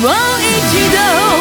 もう一度